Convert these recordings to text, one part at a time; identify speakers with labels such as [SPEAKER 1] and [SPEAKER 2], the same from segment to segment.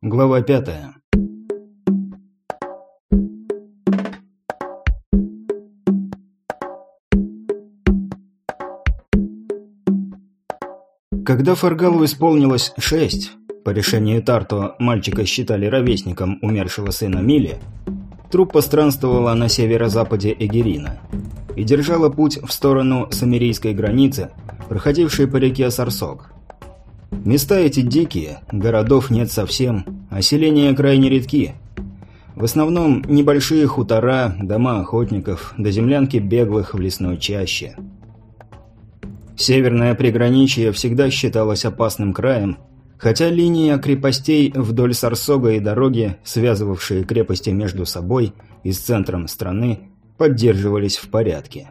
[SPEAKER 1] Глава пятая. Когда Фаргалу исполнилось шесть, по решению Тарто мальчика считали ровесником умершего сына Мили, труппа странствовала на северо-западе Эгерина и держала путь в сторону самирийской границы, проходившей по реке Сарсок. Места эти дикие, городов нет совсем, а селения крайне редки. В основном небольшие хутора, дома охотников, до землянки беглых в лесной чаще. Северное приграничье всегда считалось опасным краем, хотя линии крепостей вдоль Сарсога и дороги, связывавшие крепости между собой и с центром страны, поддерживались в порядке.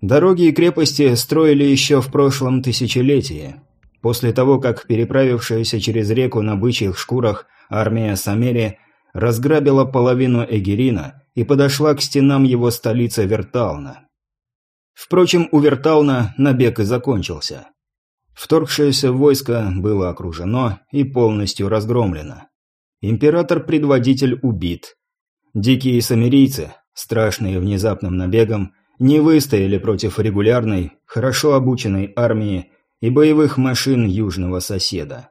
[SPEAKER 1] Дороги и крепости строили еще в прошлом тысячелетии, После того, как переправившаяся через реку на бычьих шкурах армия Самери разграбила половину Эгерина и подошла к стенам его столицы Вертална. Впрочем, у Вертална набег и закончился. Вторгшееся войско было окружено и полностью разгромлено. Император-предводитель убит. Дикие самирийцы, страшные внезапным набегом, не выстояли против регулярной, хорошо обученной армии и боевых машин южного соседа.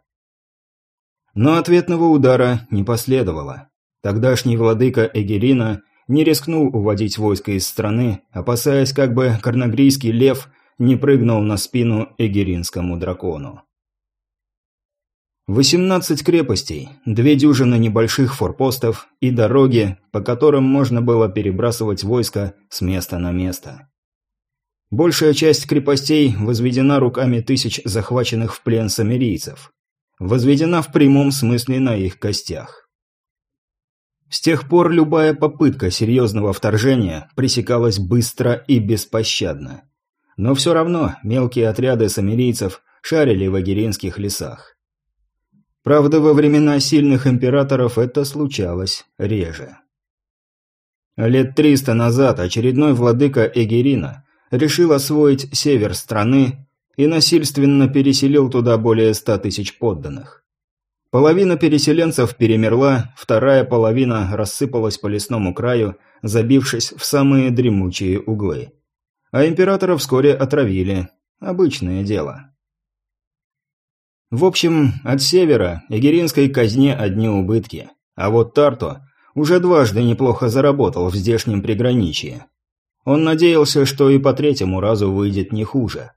[SPEAKER 1] Но ответного удара не последовало. Тогдашний владыка Эгерина не рискнул уводить войско из страны, опасаясь, как бы карнагрийский лев не прыгнул на спину эгеринскому дракону. 18 крепостей, две дюжины небольших форпостов и дороги, по которым можно было перебрасывать войско с места на место. Большая часть крепостей возведена руками тысяч захваченных в плен самирийцев. Возведена в прямом смысле на их костях. С тех пор любая попытка серьезного вторжения пресекалась быстро и беспощадно. Но все равно мелкие отряды самирийцев шарили в агиринских лесах. Правда, во времена сильных императоров это случалось реже. Лет триста назад очередной владыка Эгерина решил освоить север страны и насильственно переселил туда более ста тысяч подданных. Половина переселенцев перемерла, вторая половина рассыпалась по лесному краю, забившись в самые дремучие углы. А императора вскоре отравили. Обычное дело. В общем, от севера Эгеринской казне одни убытки. А вот Тарто уже дважды неплохо заработал в здешнем приграничье. Он надеялся, что и по третьему разу выйдет не хуже.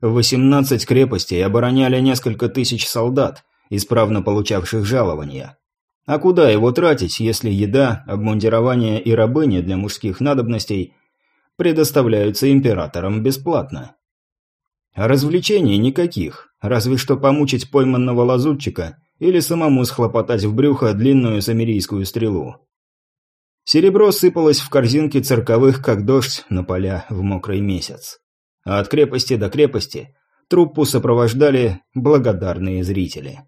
[SPEAKER 1] 18 крепостей обороняли несколько тысяч солдат, исправно получавших жалования. А куда его тратить, если еда, обмундирование и рабыни для мужских надобностей предоставляются императорам бесплатно? Развлечений никаких, разве что помучить пойманного лазутчика или самому схлопотать в брюхо длинную самирийскую стрелу. Серебро сыпалось в корзинки цирковых, как дождь на поля в мокрый месяц. А от крепости до крепости труппу сопровождали благодарные зрители.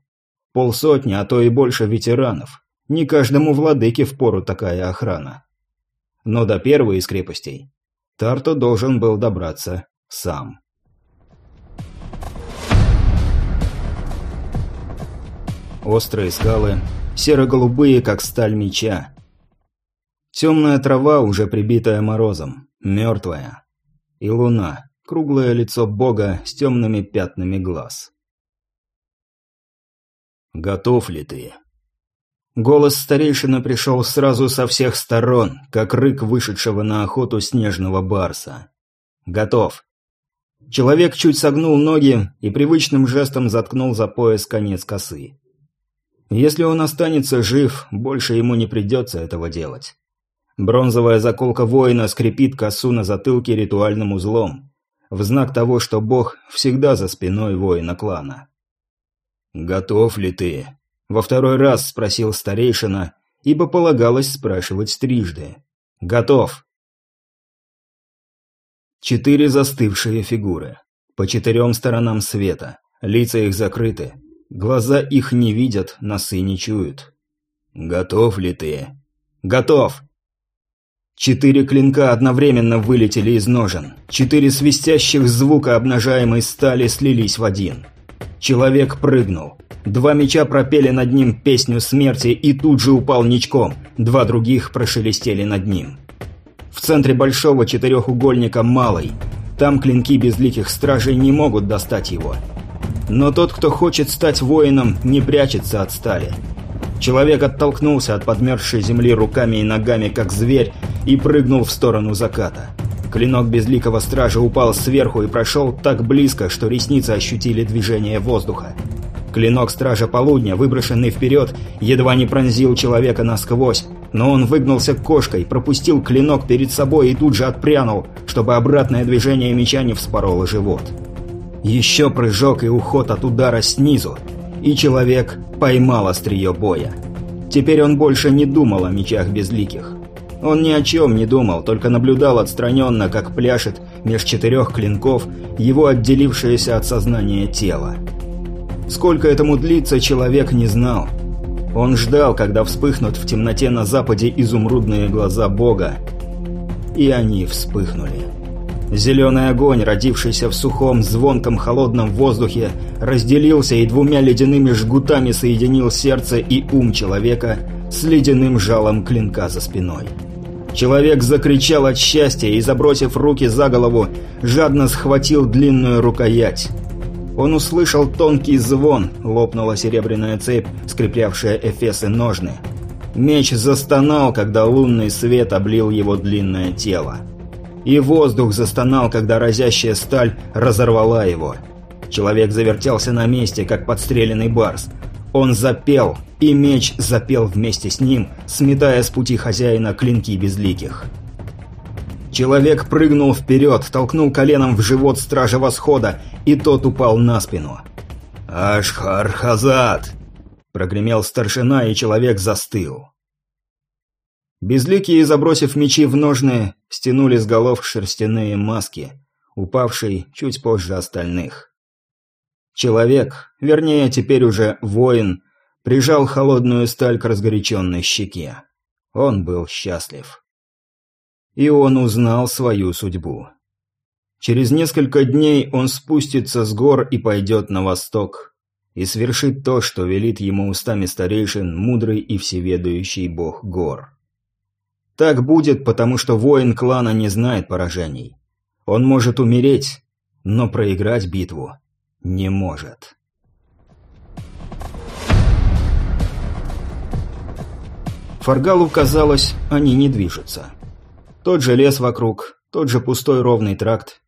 [SPEAKER 1] Полсотни, а то и больше ветеранов. Не каждому владыке впору такая охрана. Но до первой из крепостей Тарто должен был добраться сам. Острые скалы, серо-голубые, как сталь меча, Темная трава, уже прибитая морозом, мертвая. И луна, круглое лицо бога с темными пятнами глаз. «Готов ли ты?» Голос старейшины пришел сразу со всех сторон, как рык вышедшего на охоту снежного барса. «Готов». Человек чуть согнул ноги и привычным жестом заткнул за пояс конец косы. Если он останется жив, больше ему не придется этого делать. Бронзовая заколка воина скрипит косу на затылке ритуальным узлом, в знак того, что бог всегда за спиной воина клана. «Готов ли ты?» – во второй раз спросил старейшина, ибо полагалось спрашивать трижды. «Готов!» Четыре застывшие фигуры. По четырем сторонам света. Лица их закрыты. Глаза их не видят, носы не чуют. «Готов ли ты?» «Готов!» Четыре клинка одновременно вылетели из ножен. Четыре свистящих звука обнажаемой стали слились в один. Человек прыгнул. Два меча пропели над ним песню смерти и тут же упал ничком, два других прошелестели над ним. В центре большого четырехугольника малый. Там клинки безликих стражей не могут достать его. Но тот, кто хочет стать воином, не прячется от стали. Человек оттолкнулся от подмерзшей земли руками и ногами, как зверь, и прыгнул в сторону заката. Клинок безликого стража упал сверху и прошел так близко, что ресницы ощутили движение воздуха. Клинок стража полудня, выброшенный вперед, едва не пронзил человека насквозь, но он выгнулся кошкой, пропустил клинок перед собой и тут же отпрянул, чтобы обратное движение меча не вспороло живот. Еще прыжок и уход от удара снизу, и человек поймал острие боя. Теперь он больше не думал о мечах безликих. Он ни о чем не думал, только наблюдал отстраненно, как пляшет меж четырех клинков его отделившееся от сознания тело. Сколько этому длится, человек не знал. Он ждал, когда вспыхнут в темноте на западе изумрудные глаза Бога. И они вспыхнули. Зеленый огонь, родившийся в сухом, звонком, холодном воздухе, разделился и двумя ледяными жгутами соединил сердце и ум человека с ледяным жалом клинка за спиной. Человек закричал от счастья и, забросив руки за голову, жадно схватил длинную рукоять. Он услышал тонкий звон, лопнула серебряная цепь, скреплявшая эфесы ножны. Меч застонал, когда лунный свет облил его длинное тело. И воздух застонал, когда разящая сталь разорвала его. Человек завертелся на месте, как подстреленный барс. Он запел, и меч запел вместе с ним, сметая с пути хозяина клинки безликих. Человек прыгнул вперед, толкнул коленом в живот стража восхода, и тот упал на спину. «Ашхар-Хазад!» – прогремел старшина, и человек застыл. Безликие, забросив мечи в ножны, стянули с голов шерстяные маски, упавшие чуть позже остальных. Человек, вернее, теперь уже воин, прижал холодную сталь к разгоряченной щеке. Он был счастлив. И он узнал свою судьбу. Через несколько дней он спустится с гор и пойдет на восток, и свершит то, что велит ему устами старейшин мудрый и всеведающий бог гор. Так будет, потому что воин клана не знает поражений. Он может умереть, но проиграть битву не может. Фаргалу казалось, они не движутся. Тот же лес вокруг, тот же пустой ровный тракт.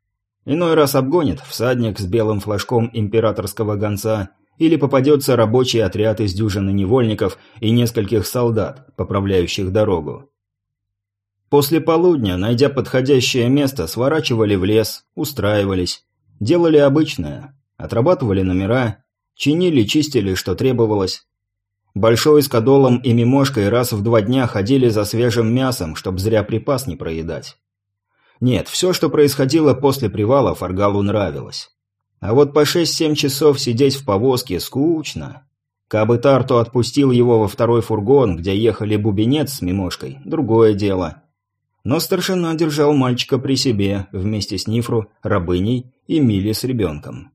[SPEAKER 1] Иной раз обгонит всадник с белым флажком императорского гонца или попадется рабочий отряд из дюжины невольников и нескольких солдат, поправляющих дорогу. После полудня, найдя подходящее место, сворачивали в лес, устраивались. Делали обычное. Отрабатывали номера, чинили, чистили, что требовалось. Большой с кадолом и мимошкой раз в два дня ходили за свежим мясом, чтоб зря припас не проедать. Нет, все, что происходило после привала, Фаргалу нравилось. А вот по шесть-семь часов сидеть в повозке скучно. Кабы Тарту отпустил его во второй фургон, где ехали бубенец с мимошкой, другое дело. Но старшина держал мальчика при себе, вместе с Нифру, рабыней и Мили с ребенком.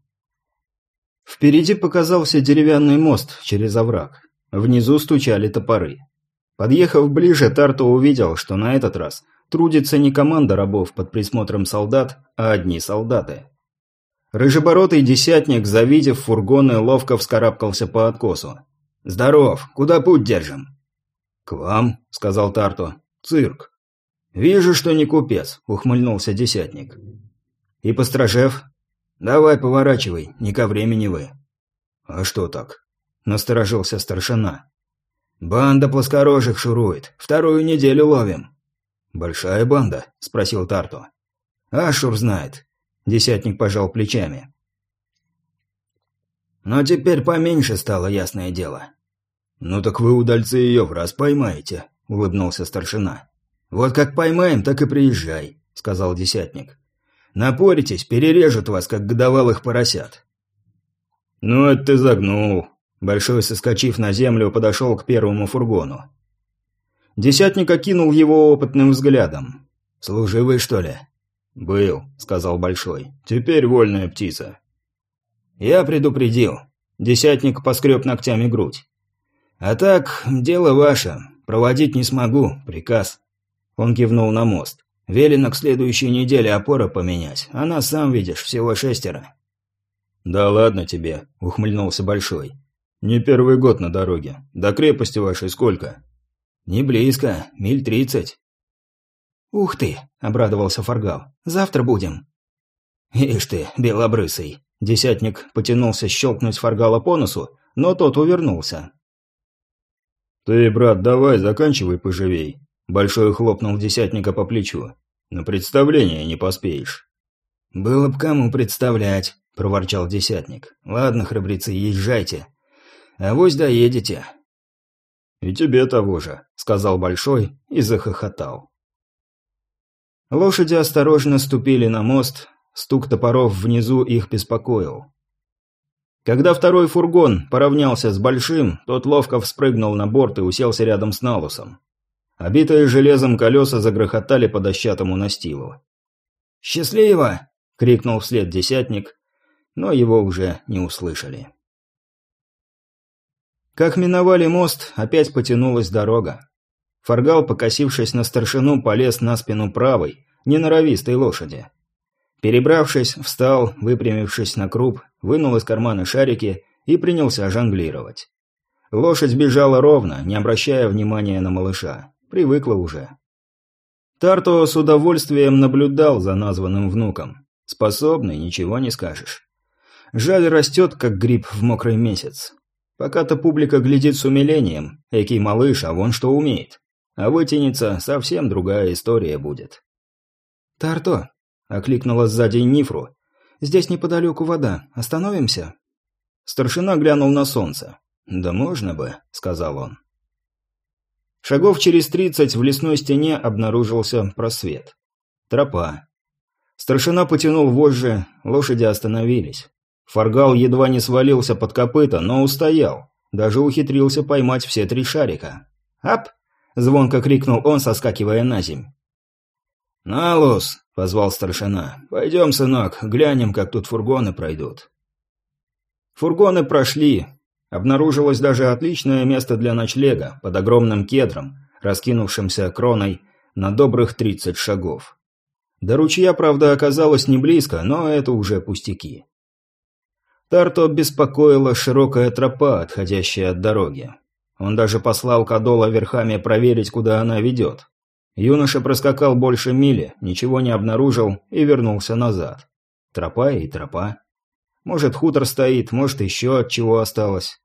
[SPEAKER 1] Впереди показался деревянный мост через овраг. Внизу стучали топоры. Подъехав ближе, Тарту увидел, что на этот раз трудится не команда рабов под присмотром солдат, а одни солдаты. Рыжебородый десятник, завидев фургоны, ловко вскарабкался по откосу. «Здоров! Куда путь держим?» «К вам», — сказал Тарту. «Цирк». «Вижу, что не купец», — ухмыльнулся десятник. «И постражев?» «Давай, поворачивай, не ко времени вы». «А что так?» — насторожился старшина. «Банда плоскорожих шурует. Вторую неделю ловим». «Большая банда?» — спросил Тарту. «Ашур знает». Десятник пожал плечами. «Но теперь поменьше стало, ясное дело». «Ну так вы, удальцы, ее в раз поймаете», — улыбнулся старшина. «Вот как поймаем, так и приезжай», — сказал десятник. «Напоритесь, перережут вас, как годовалых поросят». «Ну, это ты загнул». Большой, соскочив на землю, подошел к первому фургону. Десятник окинул его опытным взглядом. «Служивый, что ли?» «Был», — сказал Большой. «Теперь вольная птица». «Я предупредил». Десятник поскреб ногтями грудь. «А так, дело ваше. Проводить не смогу. Приказ». Он кивнул на мост. «Велено к следующей неделе опора поменять. Она, сам видишь, всего шестеро». «Да ладно тебе», — ухмыльнулся Большой. «Не первый год на дороге. До крепости вашей сколько?» «Не близко. Миль тридцать».
[SPEAKER 2] «Ух ты!» — обрадовался Фаргал. «Завтра будем».
[SPEAKER 1] «Ишь ты, белобрысый!» Десятник потянулся щелкнуть Фаргала по носу, но тот увернулся. «Ты, брат, давай, заканчивай поживей!» Большой хлопнул десятника по плечу. «На представление не поспеешь».
[SPEAKER 2] «Было б кому представлять», — проворчал десятник. «Ладно, храбрецы, езжайте. Авось доедете».
[SPEAKER 1] «И тебе того же», — сказал Большой и захохотал. Лошади осторожно ступили на мост, стук топоров внизу их беспокоил. Когда второй фургон поравнялся с большим, тот ловко вспрыгнул на борт и уселся рядом с Налусом. Обитые железом колеса загрохотали по дощатому настилу.
[SPEAKER 2] «Счастливо!» — крикнул
[SPEAKER 1] вслед десятник, но его уже не услышали. Как миновали мост, опять потянулась дорога. Фаргал, покосившись на старшину, полез на спину правой, неноровистой лошади. Перебравшись, встал, выпрямившись на круп, вынул из кармана шарики и принялся жонглировать. Лошадь бежала ровно, не обращая внимания на малыша. Привыкла уже. Тарто с удовольствием наблюдал за названным внуком. Способный, ничего не скажешь. Жаль, растет, как гриб в мокрый месяц. Пока-то публика глядит с умилением. Экий малыш, а вон что умеет. А вытянется, совсем другая история будет.
[SPEAKER 2] «Тарто!» — окликнула сзади Нифру. «Здесь неподалеку вода. Остановимся?»
[SPEAKER 1] Старшина глянул на солнце. «Да можно бы», — сказал он. Шагов через тридцать в лесной стене обнаружился просвет. Тропа. Старшина потянул вожжи, лошади остановились. Фаргал едва не свалился под копыта, но устоял. Даже ухитрился поймать все три шарика. «Ап!» – звонко крикнул он, соскакивая на земь. «Налус!» – позвал старшина. «Пойдем, сынок, глянем, как тут фургоны пройдут». Фургоны прошли. Обнаружилось даже отличное место для ночлега под огромным кедром, раскинувшимся кроной на добрых тридцать шагов. До ручья, правда, оказалось не близко, но это уже пустяки. Тарто беспокоила широкая тропа, отходящая от дороги. Он даже послал Кадола верхами проверить, куда она ведет. Юноша проскакал больше мили, ничего не обнаружил и вернулся назад. Тропа и тропа. Может, хутор стоит, может, еще от чего осталось.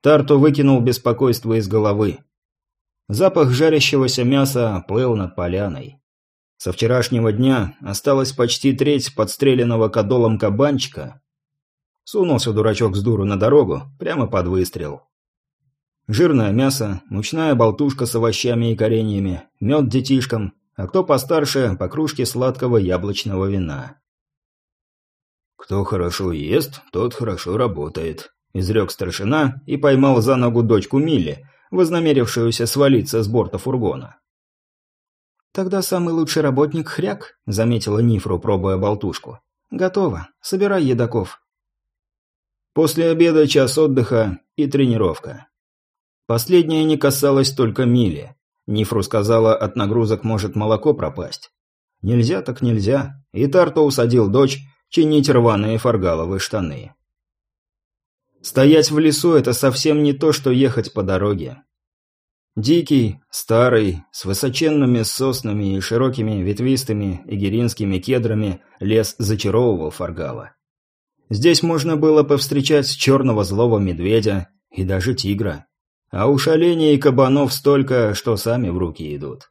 [SPEAKER 1] Тарту выкинул беспокойство из головы. Запах жарящегося мяса плыл над поляной. Со вчерашнего дня осталась почти треть подстреленного кадолом кабанчика. Сунулся дурачок с дуру на дорогу, прямо под выстрел. Жирное мясо, мучная болтушка с овощами и кореньями, мед детишкам, а кто постарше, по кружке сладкого яблочного вина. «Кто хорошо ест, тот хорошо работает», – изрек старшина и поймал за ногу дочку Милли, вознамерившуюся свалиться с борта фургона.
[SPEAKER 2] «Тогда самый лучший работник – хряк», – заметила Нифру, пробуя болтушку. «Готово. Собирай едоков».
[SPEAKER 1] После обеда час отдыха и тренировка. Последнее не касалось только Мили. Нифру сказала, от нагрузок может молоко пропасть. Нельзя так нельзя. И Тарто усадил дочь чинить рваные фаргаловые штаны. Стоять в лесу – это совсем не то, что ехать по дороге. Дикий, старый, с высоченными соснами и широкими ветвистыми игеринскими кедрами лес зачаровывал Фаргала. Здесь можно было повстречать черного злого медведя и даже тигра. А уж оленей и кабанов столько, что сами в руки идут.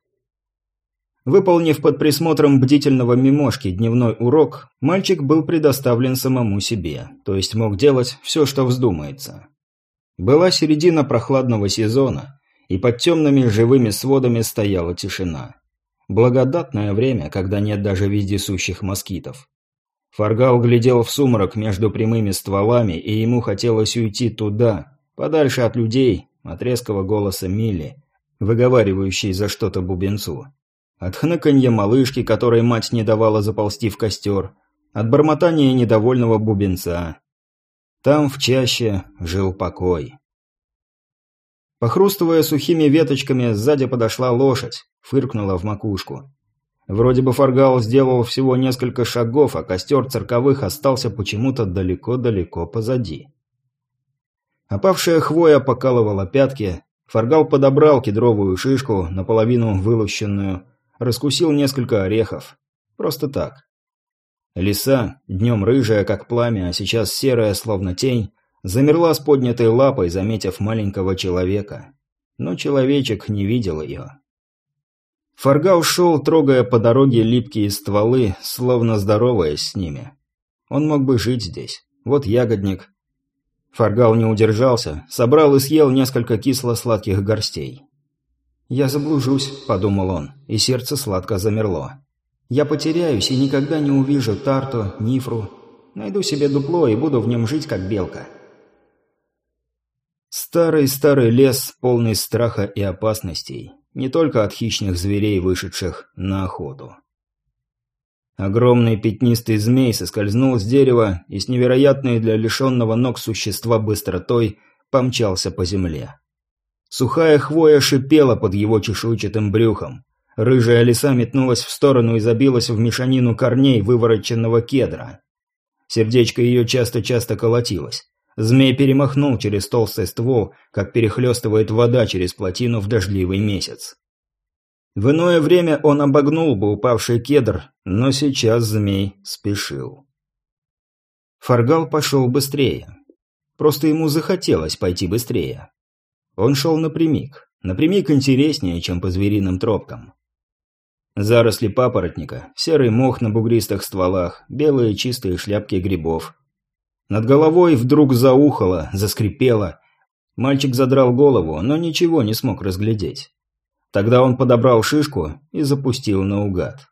[SPEAKER 1] Выполнив под присмотром бдительного мимошки дневной урок, мальчик был предоставлен самому себе, то есть мог делать все, что вздумается. Была середина прохладного сезона, и под темными живыми сводами стояла тишина. Благодатное время, когда нет даже вездесущих москитов. Фаргал глядел в сумрак между прямыми стволами, и ему хотелось уйти туда, подальше от людей, от резкого голоса Милли, выговаривающей за что-то бубенцу. От хныканья малышки, которой мать не давала заползти в костер. От бормотания недовольного бубенца. Там, в чаще, жил покой. Похрустывая сухими веточками, сзади подошла лошадь, фыркнула в макушку. Вроде бы Фаргал сделал всего несколько шагов, а костер цирковых остался почему-то далеко-далеко позади. Опавшая хвоя покалывала пятки, Фаргал подобрал кедровую шишку, наполовину вылущенную, раскусил несколько орехов. Просто так. Лиса, днем рыжая, как пламя, а сейчас серая, словно тень, замерла с поднятой лапой, заметив маленького человека. Но человечек не видел ее. Фаргал шел, трогая по дороге липкие стволы, словно здороваясь с ними. Он мог бы жить здесь. Вот ягодник, Фаргал не удержался, собрал и съел несколько кисло-сладких горстей. «Я заблужусь», — подумал он, и сердце сладко замерло. «Я потеряюсь и никогда не увижу Тарту, Нифру. Найду себе дупло и буду в нем жить, как белка». Старый-старый лес, полный страха и опасностей, не только от хищных зверей, вышедших на охоту. Огромный пятнистый змей соскользнул с дерева и с невероятной для лишенного ног существа быстротой помчался по земле. Сухая хвоя шипела под его чешуйчатым брюхом. Рыжая лиса метнулась в сторону и забилась в мешанину корней вывороченного кедра. Сердечко ее часто-часто колотилось. Змей перемахнул через толстый ствол, как перехлестывает вода через плотину в дождливый месяц. В иное время он обогнул бы упавший кедр, но сейчас змей спешил. Фаргал пошел быстрее. Просто ему захотелось пойти быстрее. Он шел напрямик. Напрямик интереснее, чем по звериным тропкам. Заросли папоротника, серый мох на бугристых стволах, белые чистые шляпки грибов. Над головой вдруг заухало, заскрипело. Мальчик задрал голову, но ничего не смог разглядеть. Тогда он подобрал шишку и запустил наугад.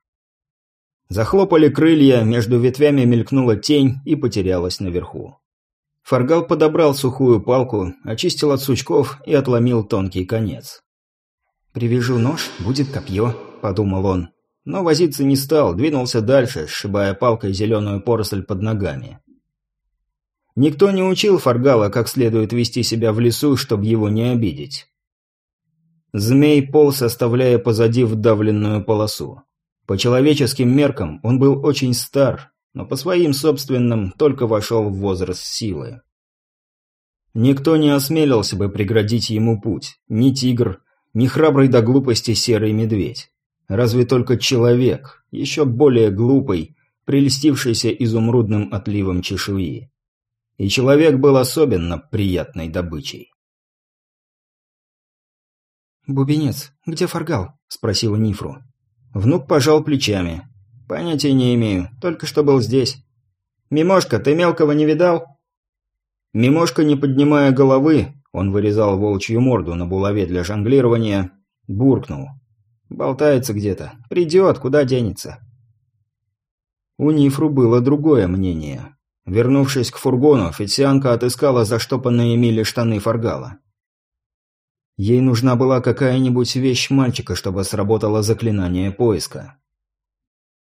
[SPEAKER 1] Захлопали крылья, между ветвями мелькнула тень и потерялась наверху. Фаргал подобрал сухую палку, очистил от сучков и отломил тонкий конец. «Привяжу нож, будет копье», — подумал он. Но возиться не стал, двинулся дальше, сшибая палкой зеленую поросль под ногами. Никто не учил Фаргала, как следует вести себя в лесу, чтобы его не обидеть. Змей полз, оставляя позади вдавленную полосу. По человеческим меркам он был очень стар, но по своим собственным только вошел в возраст силы. Никто не осмелился бы преградить ему путь, ни тигр, ни храбрый до глупости серый медведь. Разве только человек, еще более глупый, прельстившийся изумрудным отливом чешуи. И человек был особенно приятной добычей.
[SPEAKER 2] «Бубенец, где Фаргал?» – спросила Нифру.
[SPEAKER 1] Внук пожал плечами. «Понятия не имею, только что был здесь». «Мимошка, ты мелкого не видал?» Мимошка, не поднимая головы, он вырезал волчью морду на булаве для жонглирования, буркнул. «Болтается где-то. Придет, куда денется?» У Нифру было другое мнение. Вернувшись к фургону, официанка отыскала заштопанные мили штаны Фаргала. Ей нужна была какая-нибудь вещь мальчика, чтобы сработало заклинание поиска.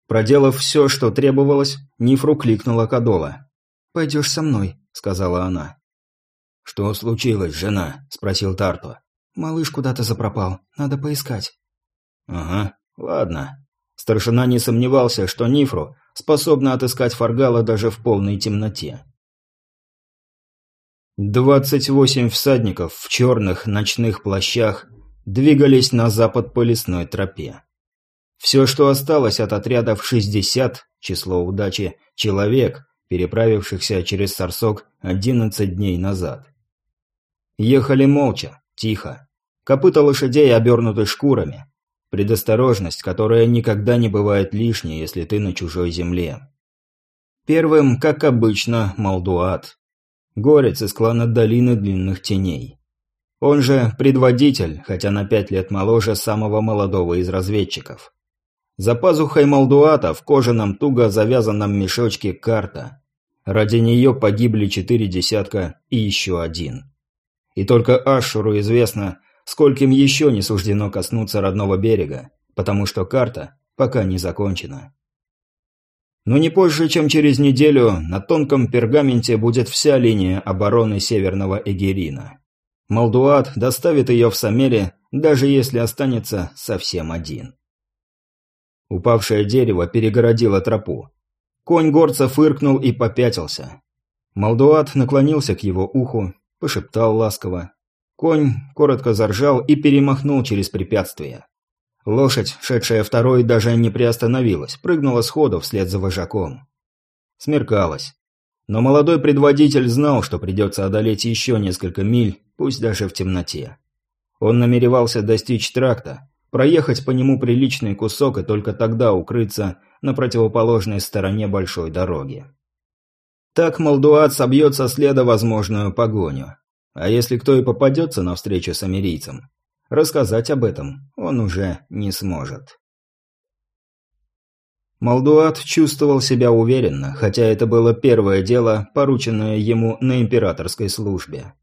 [SPEAKER 1] Проделав все, что требовалось, Нифру кликнула Кадола.
[SPEAKER 2] «Пойдешь со мной», — сказала она.
[SPEAKER 1] «Что случилось, жена?» — спросил Тарто.
[SPEAKER 2] «Малыш куда-то запропал. Надо поискать».
[SPEAKER 1] «Ага, ладно». Старшина не сомневался, что Нифру способна отыскать Фаргала даже в полной темноте. Двадцать восемь всадников в черных ночных плащах двигались на запад по лесной тропе. Все, что осталось от отрядов шестьдесят, число удачи, человек, переправившихся через Сарсок одиннадцать дней назад. Ехали молча, тихо. Копыта лошадей обернуты шкурами. Предосторожность, которая никогда не бывает лишней, если ты на чужой земле. Первым, как обычно, Малдуат. Горец из клана Долины Длинных Теней. Он же предводитель, хотя на пять лет моложе самого молодого из разведчиков. За пазухой Малдуата в кожаном туго завязанном мешочке карта. Ради нее погибли четыре десятка и еще один. И только Ашуру известно, скольким еще не суждено коснуться родного берега, потому что карта пока не закончена. Но не позже, чем через неделю, на тонком пергаменте будет вся линия обороны Северного Эгерина. Малдуат доставит ее в Самере, даже если останется совсем один. Упавшее дерево перегородило тропу. Конь горца фыркнул и попятился. Малдуат наклонился к его уху, пошептал ласково. Конь коротко заржал и перемахнул через препятствие. Лошадь, шедшая второй, даже не приостановилась, прыгнула сходу вслед за вожаком. Смеркалось. Но молодой предводитель знал, что придется одолеть еще несколько миль, пусть даже в темноте. Он намеревался достичь тракта, проехать по нему приличный кусок и только тогда укрыться на противоположной стороне большой дороги. Так Молдуат собьет со следа возможную погоню. А если кто и попадется навстречу с америйцем, Рассказать об этом он уже не сможет. Малдуат чувствовал себя уверенно, хотя это было первое дело, порученное ему на императорской службе.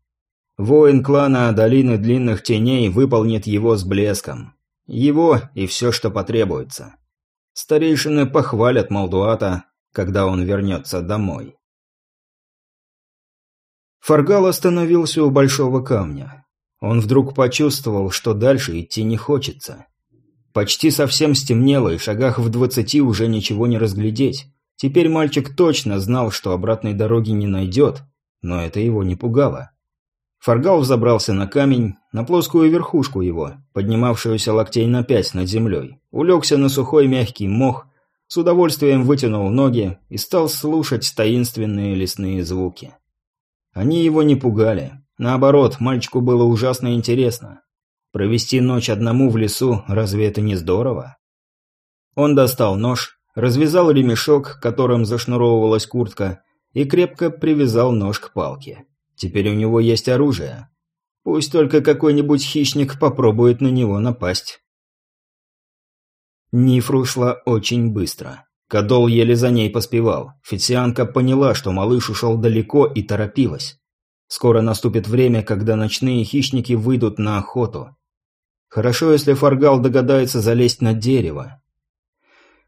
[SPEAKER 1] Воин клана Долины Длинных Теней выполнит его с блеском. Его и все, что потребуется. Старейшины похвалят Малдуата, когда он вернется домой. Фаргал остановился у большого камня. Он вдруг почувствовал, что дальше идти не хочется. Почти совсем стемнело, и шагах в двадцати уже ничего не разглядеть. Теперь мальчик точно знал, что обратной дороги не найдет, но это его не пугало. Фаргал взобрался на камень, на плоскую верхушку его, поднимавшуюся локтей на пять над землей, улегся на сухой мягкий мох, с удовольствием вытянул ноги и стал слушать таинственные лесные звуки. Они его не пугали, Наоборот, мальчику было ужасно интересно. Провести ночь одному в лесу, разве это не здорово? Он достал нож, развязал ремешок, которым зашнуровывалась куртка, и крепко привязал нож к палке. Теперь у него есть оружие. Пусть только какой-нибудь хищник попробует на него напасть. Нифру шла очень быстро. Кадол еле за ней поспевал. Фицианка поняла, что малыш ушел далеко и торопилась. Скоро наступит время, когда ночные хищники выйдут на охоту. Хорошо, если Фаргал догадается залезть на дерево.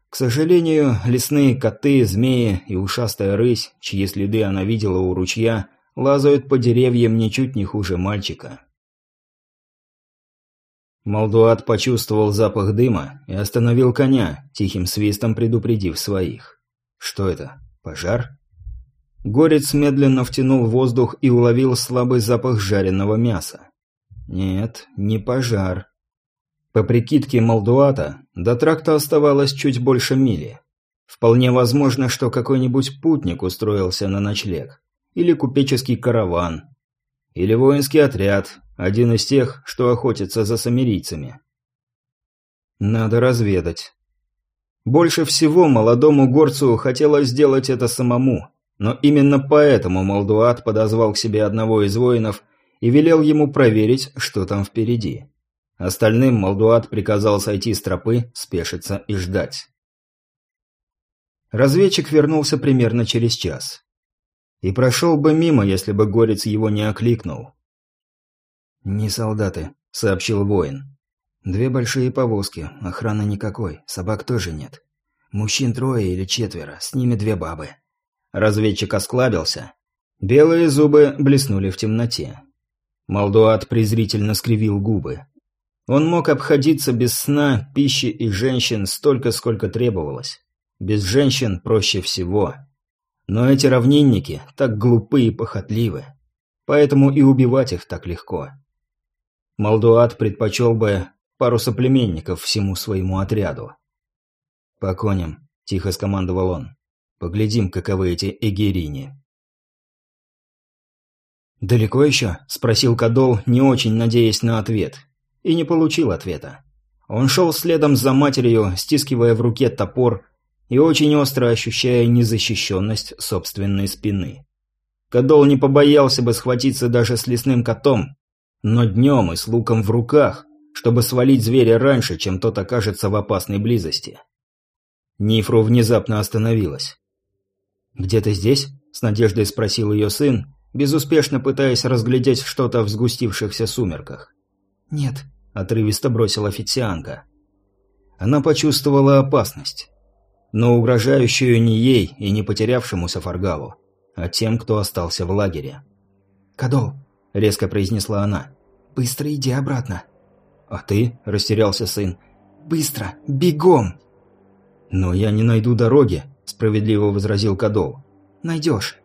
[SPEAKER 1] К сожалению, лесные коты, змеи и ушастая рысь, чьи следы она видела у ручья, лазают по деревьям ничуть не хуже мальчика. Молдуат почувствовал запах дыма и остановил коня, тихим свистом предупредив своих. Что это? Пожар? Горец медленно втянул воздух и уловил слабый запах жареного мяса. Нет, не пожар. По прикидке Молдуата, до тракта оставалось чуть больше мили. Вполне возможно, что какой-нибудь путник устроился на ночлег. Или купеческий караван. Или воинский отряд, один из тех, что охотится за самирийцами. Надо разведать. Больше всего молодому горцу хотелось сделать это самому – но именно поэтому Молдуат подозвал к себе одного из воинов и велел ему проверить, что там впереди. Остальным Молдуат приказал сойти с тропы, спешиться и ждать. Разведчик вернулся примерно через час. И прошел бы мимо, если бы Горец его не окликнул. «Не солдаты», — сообщил воин. «Две большие повозки, охраны никакой, собак тоже нет. Мужчин трое или четверо, с ними две бабы». Разведчик осклабился. Белые зубы блеснули в темноте. Малдуат презрительно скривил губы. Он мог обходиться без сна, пищи и женщин столько, сколько требовалось. Без женщин проще всего. Но эти равнинники так глупы и похотливы. Поэтому и убивать их так легко. Малдуат предпочел бы пару соплеменников всему своему отряду. «По коням», — тихо скомандовал он. Поглядим, каковы эти эгерини. «Далеко еще?» – спросил Кадол, не очень надеясь на ответ. И не получил ответа. Он шел следом за матерью, стискивая в руке топор и очень остро ощущая незащищенность собственной спины. Кадол не побоялся бы схватиться даже с лесным котом, но днем и с луком в руках, чтобы свалить зверя раньше, чем тот окажется в опасной близости. Нифру внезапно остановилась. «Где-то здесь?» – с надеждой спросил ее сын, безуспешно пытаясь разглядеть что-то в сгустившихся сумерках.
[SPEAKER 2] «Нет», –
[SPEAKER 1] отрывисто бросила официанка. Она почувствовала опасность. Но угрожающую не ей и не потерявшемуся Фаргалу, а тем, кто остался в лагере.
[SPEAKER 2] «Кадол», — резко произнесла она, — «быстро иди обратно».
[SPEAKER 1] «А ты?» – растерялся сын.
[SPEAKER 2] «Быстро! Бегом!»
[SPEAKER 1] «Но я не найду дороги», – справедливо возразил Кадол.
[SPEAKER 2] «Найдешь».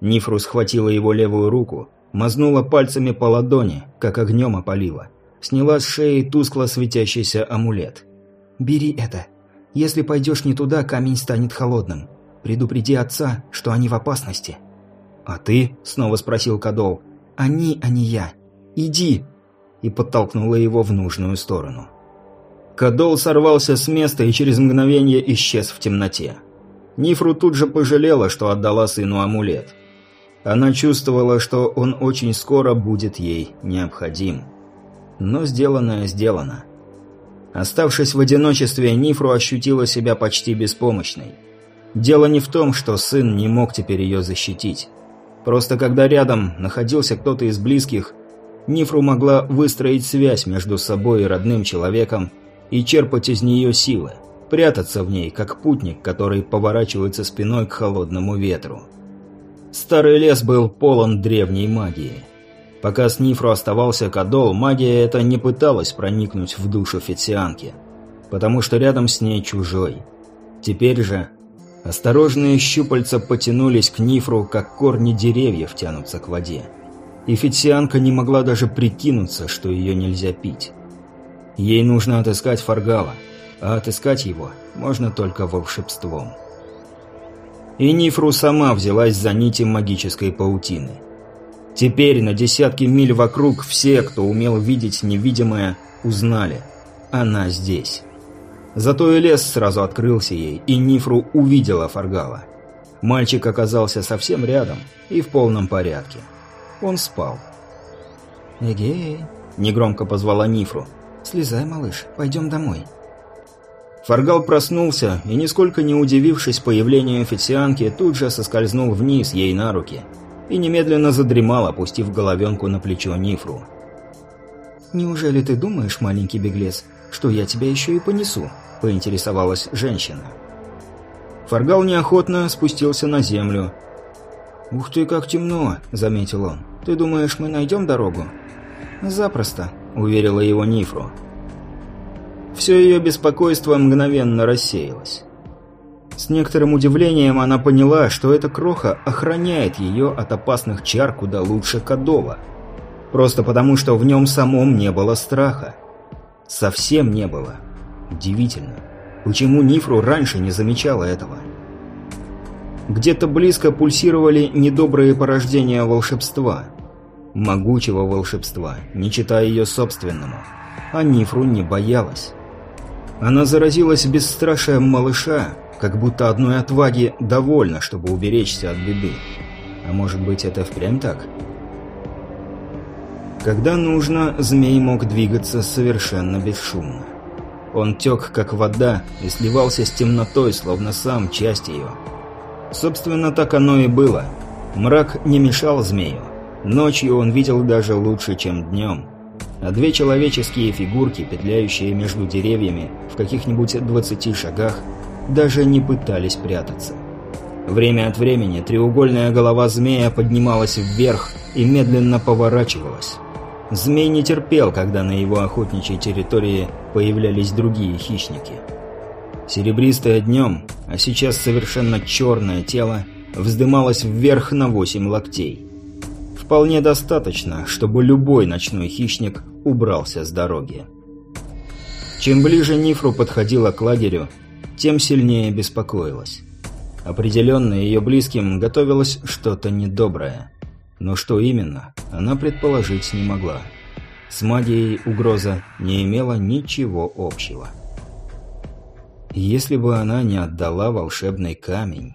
[SPEAKER 1] Нифру схватила его левую руку, мазнула пальцами по ладони, как огнем опалила. Сняла с шеи тускло светящийся амулет.
[SPEAKER 2] «Бери это. Если пойдешь не туда, камень станет холодным. Предупреди отца, что они в опасности».
[SPEAKER 1] «А ты?» – снова спросил Кадол.
[SPEAKER 2] «Они, а не я. Иди!»
[SPEAKER 1] и подтолкнула его в нужную сторону. Кадол сорвался с места и через мгновение исчез в темноте. Нифру тут же пожалела, что отдала сыну амулет. Она чувствовала, что он очень скоро будет ей необходим. Но сделанное сделано. Оставшись в одиночестве, Нифру ощутила себя почти беспомощной. Дело не в том, что сын не мог теперь ее защитить. Просто когда рядом находился кто-то из близких, Нифру могла выстроить связь между собой и родным человеком и черпать из нее силы, прятаться в ней, как путник, который поворачивается спиной к холодному ветру. Старый лес был полон древней магии. Пока с Нифру оставался Кадол, магия эта не пыталась проникнуть в душу Фетсианки, потому что рядом с ней чужой. Теперь же осторожные щупальца потянулись к Нифру, как корни деревьев тянутся к воде и Фитсианка не могла даже прикинуться, что ее нельзя пить. Ей нужно отыскать Фаргала, а отыскать его можно только волшебством. И Нифру сама взялась за нити магической паутины. Теперь на десятки миль вокруг все, кто умел видеть невидимое, узнали. Она здесь. Зато и лес сразу открылся ей, и Нифру увидела Фаргала. Мальчик оказался совсем рядом и в полном порядке. Он спал.
[SPEAKER 2] «Эгей!»
[SPEAKER 1] – негромко позвала Нифру.
[SPEAKER 2] «Слезай, малыш, пойдем домой».
[SPEAKER 1] Фаргал проснулся и, нисколько не удивившись появлению официанки, тут же соскользнул вниз ей на руки и немедленно задремал, опустив головенку на плечо Нифру.
[SPEAKER 2] «Неужели ты думаешь, маленький беглец, что я тебя еще и понесу?» – поинтересовалась женщина.
[SPEAKER 1] Фаргал неохотно спустился на землю.
[SPEAKER 2] «Ух ты, как темно!» – заметил он. Ты думаешь, мы найдем дорогу?»
[SPEAKER 1] «Запросто», — уверила его Нифру. Все ее беспокойство мгновенно рассеялось. С некоторым удивлением она поняла, что эта кроха охраняет ее от опасных чар куда лучше Кадова. Просто потому, что в нем самом не было страха. Совсем не было. Удивительно. Почему Нифру раньше не замечала этого? Где-то близко пульсировали недобрые порождения волшебства могучего волшебства, не читая ее собственному. А Нифру не боялась. Она заразилась бесстрашием малыша, как будто одной отваги довольно, чтобы уберечься от беды. А может быть, это впрямь так? Когда нужно, змей мог двигаться совершенно бесшумно. Он тек, как вода, и сливался с темнотой, словно сам часть ее. Собственно, так оно и было. Мрак не мешал змею. Ночью он видел даже лучше, чем днем. А две человеческие фигурки, петляющие между деревьями в каких-нибудь двадцати шагах, даже не пытались прятаться. Время от времени треугольная голова змея поднималась вверх и медленно поворачивалась. Змей не терпел, когда на его охотничьей территории появлялись другие хищники. Серебристое днем, а сейчас совершенно черное тело, вздымалось вверх на восемь локтей вполне достаточно, чтобы любой ночной хищник убрался с дороги. Чем ближе Нифру подходила к лагерю, тем сильнее беспокоилась. Определенно, ее близким готовилось что-то недоброе. Но что именно, она предположить не могла. С магией угроза не имела ничего общего. Если бы она не отдала волшебный камень...